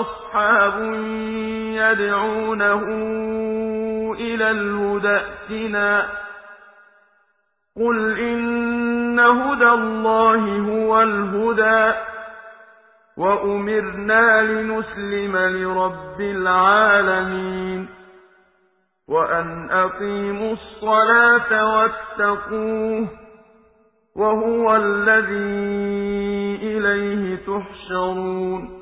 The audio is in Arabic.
أصحاب يدعونه إلى الهدى ائتنا. قل إن هدى الله هو الهدى وأمرنا لنسلم لرب العالمين. وأن أقيموا الصلاة واتقوه وهو الذي إليه تحشرون.